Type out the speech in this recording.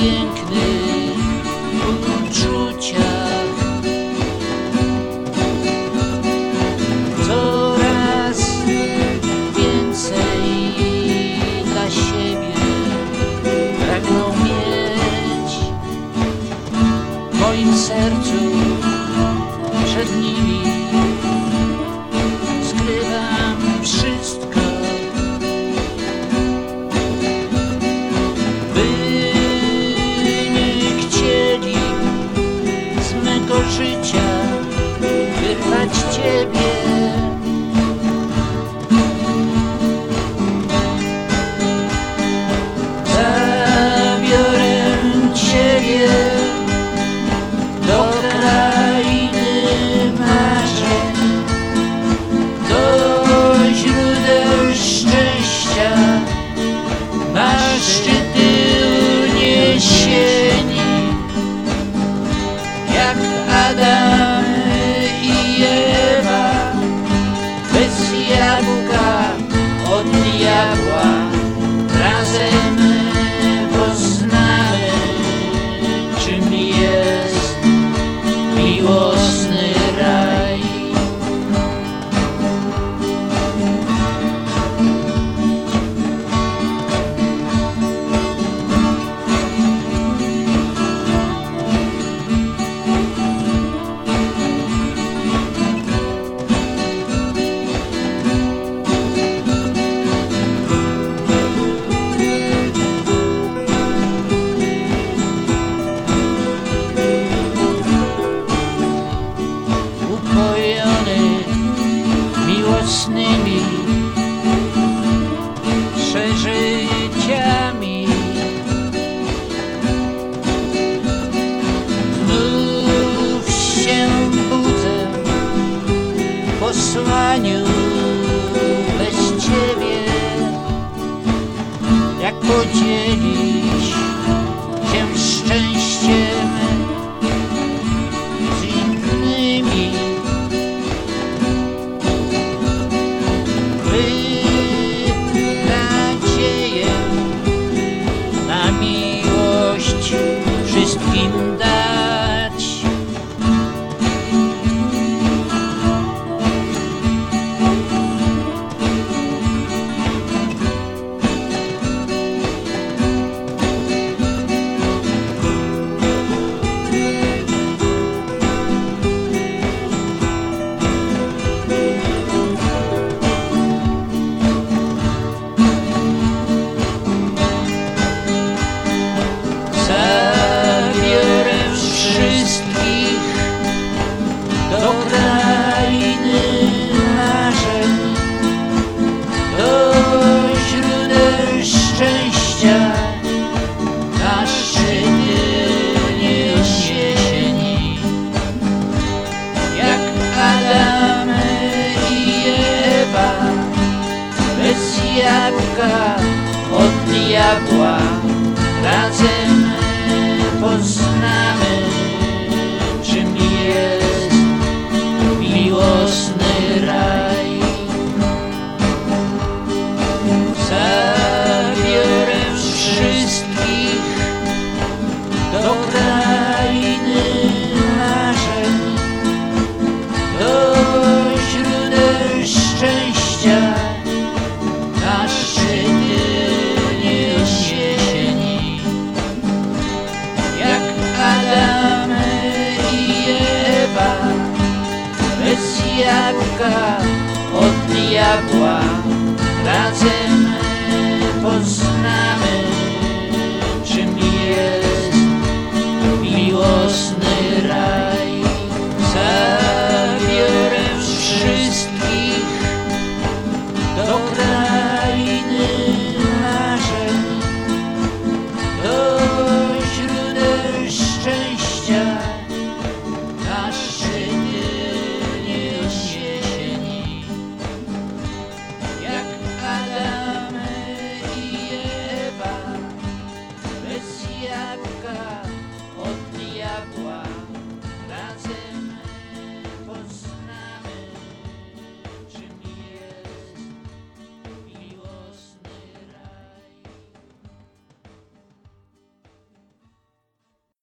piękny. na szczyty uniesieni, jak Adam i Ewa, bez jabłka od diabła. koszowaniu bez ciebie, jak podzielić. Hodi taka odniabła razem eh, poznamy.